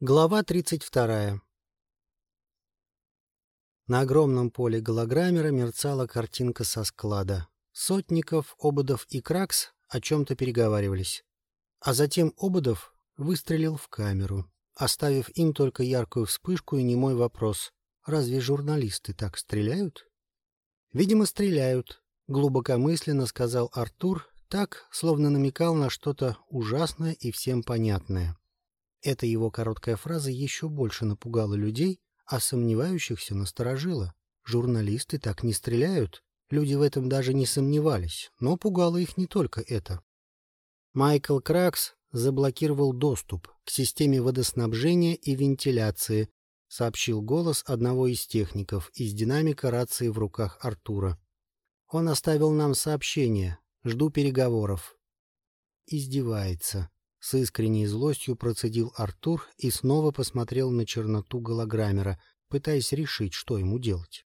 Глава 32. На огромном поле голограммера мерцала картинка со склада. Сотников, Ободов и Кракс о чем-то переговаривались. А затем Ободов выстрелил в камеру, оставив им только яркую вспышку и немой вопрос. «Разве журналисты так стреляют?» «Видимо, стреляют», — глубокомысленно сказал Артур, так, словно намекал на что-то ужасное и всем понятное. Эта его короткая фраза еще больше напугала людей, а сомневающихся насторожила. Журналисты так не стреляют. Люди в этом даже не сомневались, но пугало их не только это. Майкл Кракс заблокировал доступ к системе водоснабжения и вентиляции, сообщил голос одного из техников из динамика рации в руках Артура. Он оставил нам сообщение. Жду переговоров. Издевается. С искренней злостью процедил Артур и снова посмотрел на черноту голограммера, пытаясь решить, что ему делать.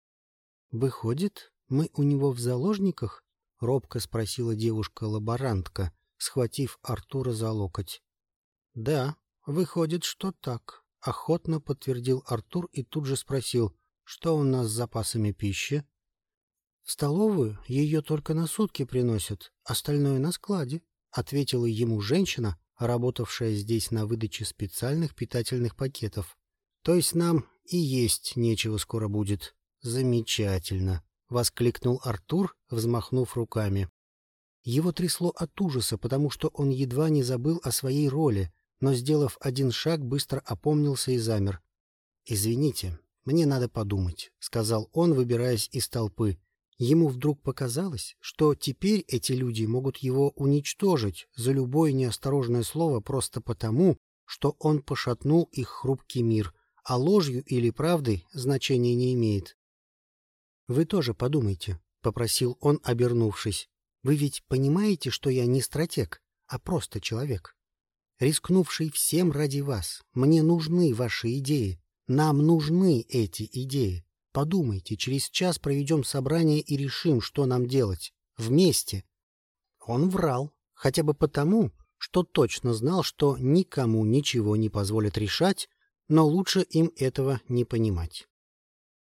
«Выходит, мы у него в заложниках?» — робко спросила девушка-лаборантка, схватив Артура за локоть. «Да, выходит, что так», — охотно подтвердил Артур и тут же спросил, что у нас с запасами пищи. «В столовую ее только на сутки приносят, остальное на складе», — ответила ему женщина, работавшая здесь на выдаче специальных питательных пакетов. То есть нам и есть нечего скоро будет. Замечательно, воскликнул Артур, взмахнув руками. Его трясло от ужаса, потому что он едва не забыл о своей роли, но, сделав один шаг, быстро опомнился и замер. «Извините, мне надо подумать», — сказал он, выбираясь из толпы. Ему вдруг показалось, что теперь эти люди могут его уничтожить за любое неосторожное слово просто потому, что он пошатнул их хрупкий мир, а ложью или правдой значения не имеет. «Вы тоже подумайте», — попросил он, обернувшись. «Вы ведь понимаете, что я не стратег, а просто человек, рискнувший всем ради вас. Мне нужны ваши идеи. Нам нужны эти идеи. Подумайте, через час проведем собрание и решим, что нам делать. Вместе. Он врал, хотя бы потому, что точно знал, что никому ничего не позволят решать, но лучше им этого не понимать.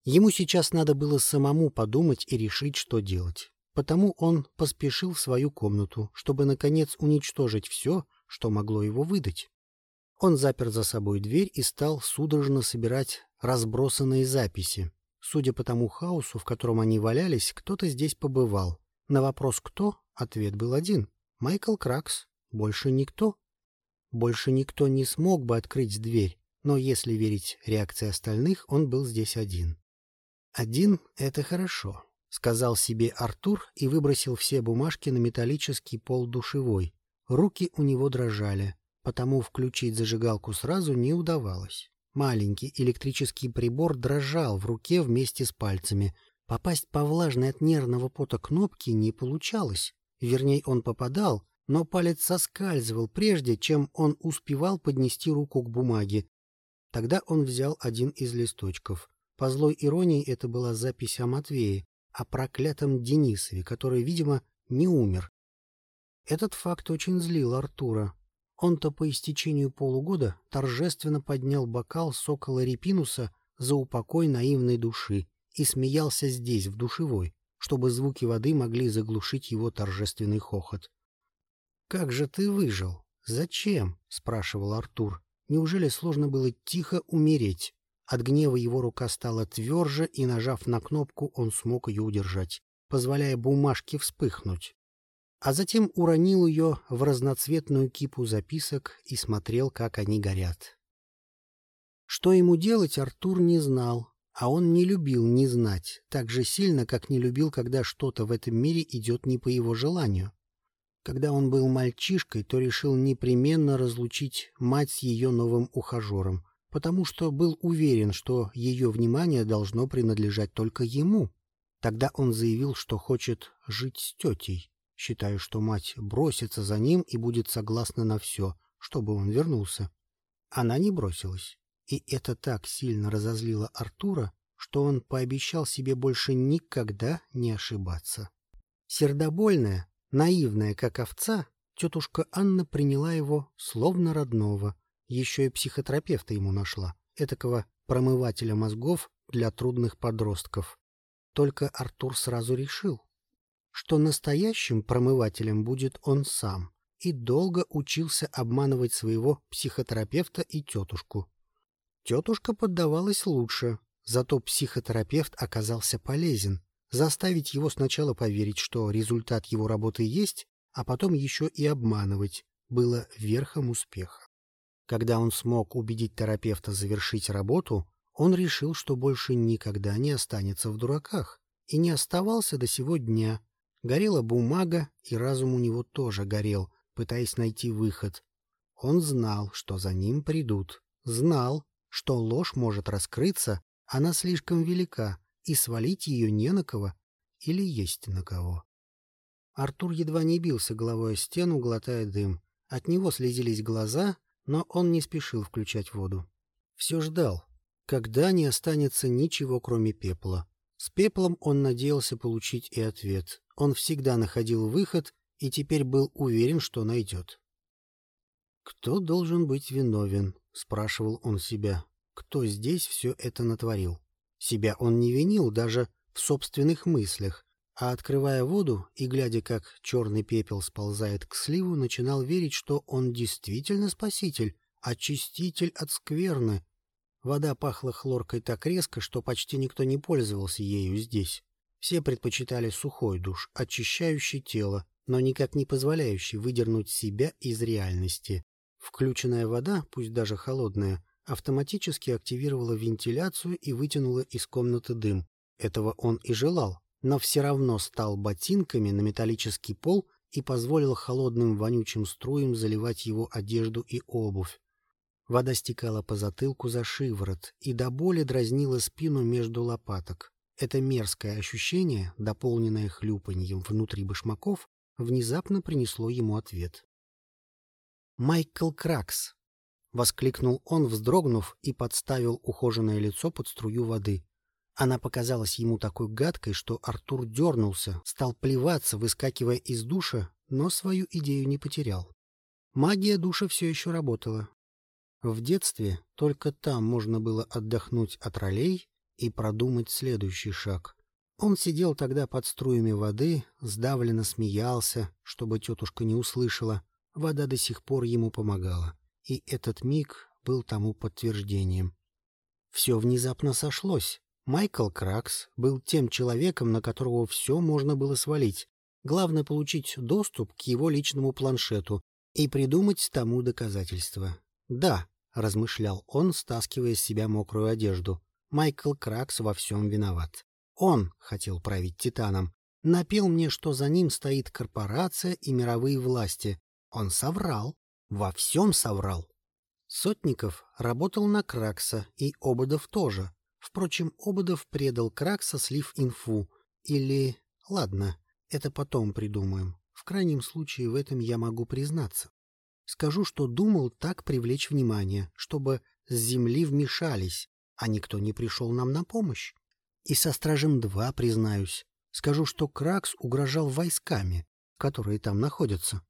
Ему сейчас надо было самому подумать и решить, что делать. Потому он поспешил в свою комнату, чтобы, наконец, уничтожить все, что могло его выдать. Он запер за собой дверь и стал судорожно собирать разбросанные записи, Судя по тому хаосу, в котором они валялись, кто-то здесь побывал. На вопрос «кто?» ответ был один. Майкл Кракс. Больше никто. Больше никто не смог бы открыть дверь, но если верить реакции остальных, он был здесь один. «Один — это хорошо», — сказал себе Артур и выбросил все бумажки на металлический пол душевой. Руки у него дрожали, потому включить зажигалку сразу не удавалось. Маленький электрический прибор дрожал в руке вместе с пальцами. Попасть по влажной от нервного пота кнопке не получалось. Вернее, он попадал, но палец соскальзывал, прежде чем он успевал поднести руку к бумаге. Тогда он взял один из листочков. По злой иронии это была запись о Матвее, о проклятом Денисове, который, видимо, не умер. Этот факт очень злил Артура. Он-то по истечению полугода торжественно поднял бокал сокола Репинуса за упокой наивной души и смеялся здесь, в душевой, чтобы звуки воды могли заглушить его торжественный хохот. «Как же ты выжил? Зачем?» — спрашивал Артур. «Неужели сложно было тихо умереть?» От гнева его рука стала тверже, и, нажав на кнопку, он смог ее удержать, позволяя бумажке вспыхнуть а затем уронил ее в разноцветную кипу записок и смотрел, как они горят. Что ему делать, Артур не знал, а он не любил не знать, так же сильно, как не любил, когда что-то в этом мире идет не по его желанию. Когда он был мальчишкой, то решил непременно разлучить мать с ее новым ухажером, потому что был уверен, что ее внимание должно принадлежать только ему. Тогда он заявил, что хочет жить с тетей считая, что мать бросится за ним и будет согласна на все, чтобы он вернулся. Она не бросилась, и это так сильно разозлило Артура, что он пообещал себе больше никогда не ошибаться. Сердобольная, наивная, как овца, тетушка Анна приняла его словно родного, еще и психотерапевта ему нашла, этакого промывателя мозгов для трудных подростков. Только Артур сразу решил, что настоящим промывателем будет он сам, и долго учился обманывать своего психотерапевта и тетушку. Тетушка поддавалась лучше, зато психотерапевт оказался полезен, заставить его сначала поверить, что результат его работы есть, а потом еще и обманывать, было верхом успеха. Когда он смог убедить терапевта завершить работу, он решил, что больше никогда не останется в дураках, и не оставался до сего дня. Горела бумага, и разум у него тоже горел, пытаясь найти выход. Он знал, что за ним придут, знал, что ложь может раскрыться, она слишком велика, и свалить ее не на кого или есть на кого. Артур едва не бился головой о стену, глотая дым. От него слезились глаза, но он не спешил включать воду. Все ждал, когда не останется ничего, кроме пепла. С пеплом он надеялся получить и ответ. Он всегда находил выход и теперь был уверен, что найдет. «Кто должен быть виновен?» — спрашивал он себя. «Кто здесь все это натворил?» Себя он не винил даже в собственных мыслях, а, открывая воду и глядя, как черный пепел сползает к сливу, начинал верить, что он действительно спаситель, очиститель от скверны. Вода пахла хлоркой так резко, что почти никто не пользовался ею здесь. Все предпочитали сухой душ, очищающий тело, но никак не позволяющий выдернуть себя из реальности. Включенная вода, пусть даже холодная, автоматически активировала вентиляцию и вытянула из комнаты дым. Этого он и желал, но все равно стал ботинками на металлический пол и позволил холодным вонючим струям заливать его одежду и обувь. Вода стекала по затылку за шиворот и до боли дразнила спину между лопаток. Это мерзкое ощущение, дополненное хлюпаньем внутри башмаков, внезапно принесло ему ответ. «Майкл Кракс!» — воскликнул он, вздрогнув, и подставил ухоженное лицо под струю воды. Она показалась ему такой гадкой, что Артур дернулся, стал плеваться, выскакивая из душа, но свою идею не потерял. Магия душа все еще работала. В детстве только там можно было отдохнуть от ролей и продумать следующий шаг. Он сидел тогда под струями воды, сдавленно смеялся, чтобы тетушка не услышала. Вода до сих пор ему помогала, и этот миг был тому подтверждением. Все внезапно сошлось. Майкл Кракс был тем человеком, на которого все можно было свалить. Главное — получить доступ к его личному планшету и придумать тому доказательства. «Да», — размышлял он, стаскивая с себя мокрую одежду, — «Майкл Кракс во всем виноват. Он хотел править Титаном. Напел мне, что за ним стоит корпорация и мировые власти. Он соврал. Во всем соврал. Сотников работал на Кракса, и Ободов тоже. Впрочем, Ободов предал Кракса, слив инфу. Или... Ладно, это потом придумаем. В крайнем случае в этом я могу признаться. Скажу, что думал так привлечь внимание, чтобы с земли вмешались, а никто не пришел нам на помощь. И со Стражем-2 признаюсь. Скажу, что Кракс угрожал войсками, которые там находятся.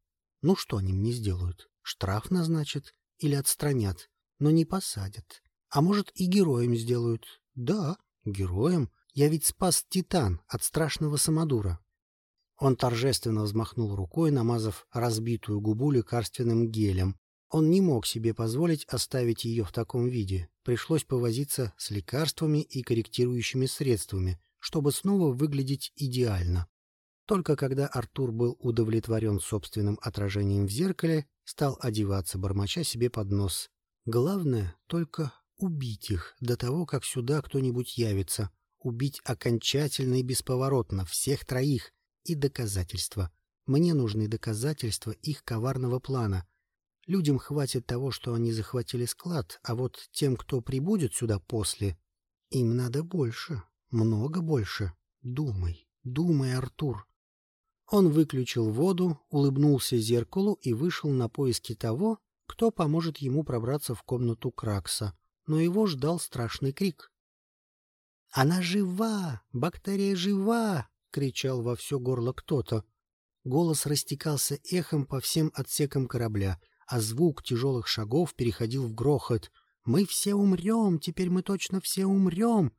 Ну что они мне сделают? Штраф назначат или отстранят, но не посадят. А может и героем сделают, да, героем. Я ведь спас Титан от страшного самодура. Он торжественно взмахнул рукой, намазав разбитую губу лекарственным гелем. Он не мог себе позволить оставить ее в таком виде. Пришлось повозиться с лекарствами и корректирующими средствами, чтобы снова выглядеть идеально. Только когда Артур был удовлетворен собственным отражением в зеркале, стал одеваться, бормоча себе под нос. Главное — только Убить их до того, как сюда кто-нибудь явится. Убить окончательно и бесповоротно всех троих. И доказательства. Мне нужны доказательства их коварного плана. Людям хватит того, что они захватили склад, а вот тем, кто прибудет сюда после, им надо больше, много больше. Думай, думай, Артур. Он выключил воду, улыбнулся зеркалу и вышел на поиски того, кто поможет ему пробраться в комнату Кракса но его ждал страшный крик. «Она жива! Бактерия жива!» — кричал во все горло кто-то. Голос растекался эхом по всем отсекам корабля. А звук тяжелых шагов переходил в грохот. «Мы все умрем! Теперь мы точно все умрем!»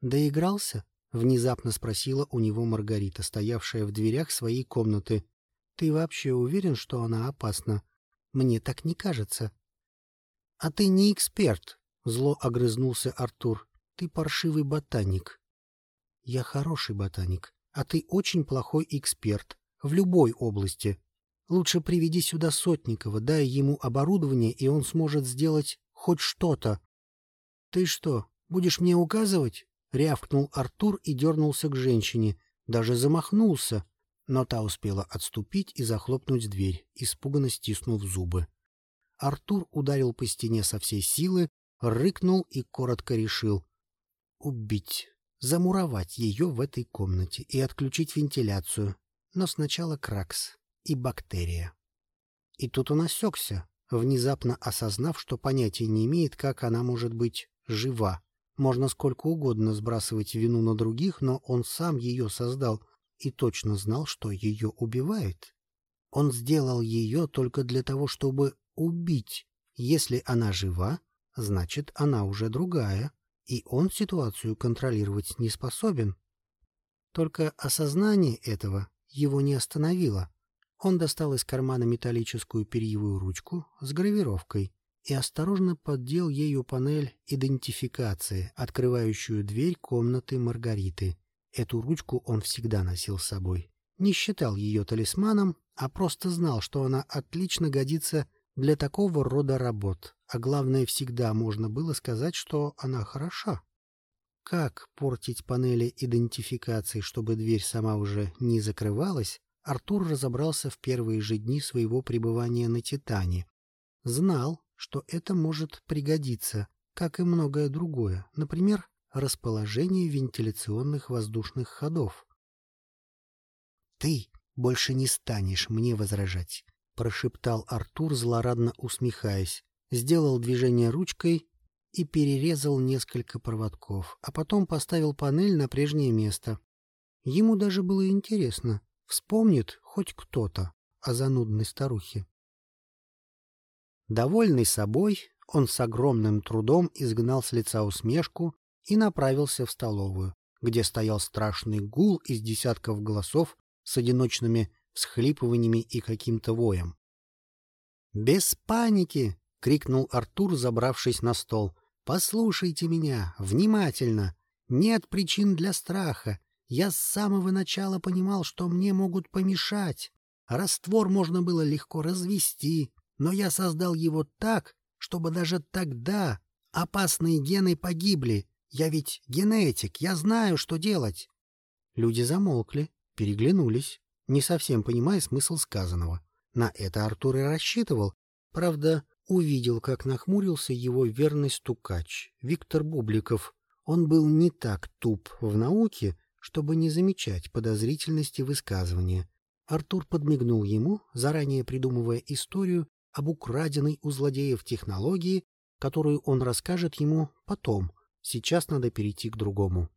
«Доигрался?» — внезапно спросила у него Маргарита, стоявшая в дверях своей комнаты. «Ты вообще уверен, что она опасна? Мне так не кажется». «А ты не эксперт», — зло огрызнулся Артур. «Ты паршивый ботаник». «Я хороший ботаник, а ты очень плохой эксперт в любой области. Лучше приведи сюда Сотникова, дай ему оборудование, и он сможет сделать хоть что-то». «Ты что, будешь мне указывать?» — рявкнул Артур и дернулся к женщине, даже замахнулся, но та успела отступить и захлопнуть дверь, испуганно стиснув зубы. Артур ударил по стене со всей силы, рыкнул и коротко решил. Убить, замуровать ее в этой комнате и отключить вентиляцию. Но сначала кракс и бактерия. И тут он осекся, внезапно осознав, что понятия не имеет, как она может быть жива. Можно сколько угодно сбрасывать вину на других, но он сам ее создал и точно знал, что ее убивает. Он сделал ее только для того, чтобы убить. Если она жива, значит, она уже другая, и он ситуацию контролировать не способен. Только осознание этого его не остановило. Он достал из кармана металлическую перьевую ручку с гравировкой и осторожно поддел ею панель идентификации, открывающую дверь комнаты Маргариты. Эту ручку он всегда носил с собой. Не считал ее талисманом, а просто знал, что она отлично годится для такого рода работ. А главное, всегда можно было сказать, что она хороша. Как портить панели идентификации, чтобы дверь сама уже не закрывалась, Артур разобрался в первые же дни своего пребывания на Титане. Знал, что это может пригодиться, как и многое другое, например, расположение вентиляционных воздушных ходов. «Ты больше не станешь мне возражать», — прошептал Артур, злорадно усмехаясь, сделал движение ручкой и перерезал несколько проводков, а потом поставил панель на прежнее место. Ему даже было интересно, вспомнит хоть кто-то о занудной старухе. Довольный собой, он с огромным трудом изгнал с лица усмешку и направился в столовую, где стоял страшный гул из десятков голосов с одиночными всхлипываниями и каким-то воем. «Без паники!» — крикнул Артур, забравшись на стол. «Послушайте меня внимательно. Нет причин для страха. Я с самого начала понимал, что мне могут помешать. Раствор можно было легко развести, но я создал его так, чтобы даже тогда опасные гены погибли. Я ведь генетик, я знаю, что делать. Люди замолкли, переглянулись, не совсем понимая смысл сказанного. На это Артур и рассчитывал. Правда, увидел, как нахмурился его верный стукач, Виктор Бубликов. Он был не так туп в науке, чтобы не замечать подозрительности высказывания. Артур подмигнул ему, заранее придумывая историю, об украденной у злодеев технологии, которую он расскажет ему потом. Сейчас надо перейти к другому.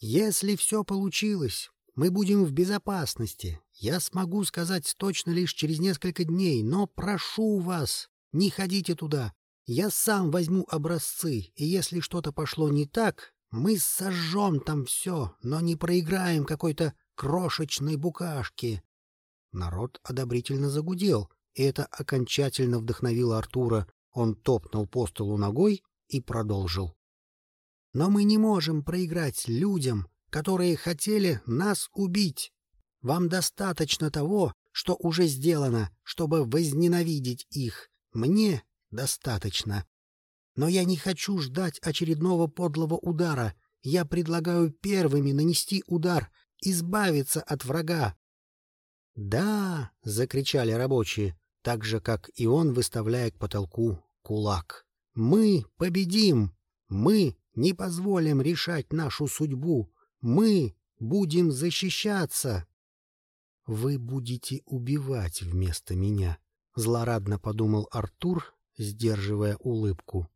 «Если все получилось, мы будем в безопасности. Я смогу сказать точно лишь через несколько дней, но прошу вас, не ходите туда. Я сам возьму образцы, и если что-то пошло не так, мы сожжем там все, но не проиграем какой-то крошечной букашки». Народ одобрительно загудел, и это окончательно вдохновило Артура. Он топнул по столу ногой и продолжил. «Но мы не можем проиграть людям, которые хотели нас убить. Вам достаточно того, что уже сделано, чтобы возненавидеть их. Мне достаточно. Но я не хочу ждать очередного подлого удара. Я предлагаю первыми нанести удар, избавиться от врага. «Да!» — закричали рабочие так же, как и он, выставляя к потолку кулак. «Мы победим! Мы не позволим решать нашу судьбу! Мы будем защищаться!» «Вы будете убивать вместо меня», — злорадно подумал Артур, сдерживая улыбку.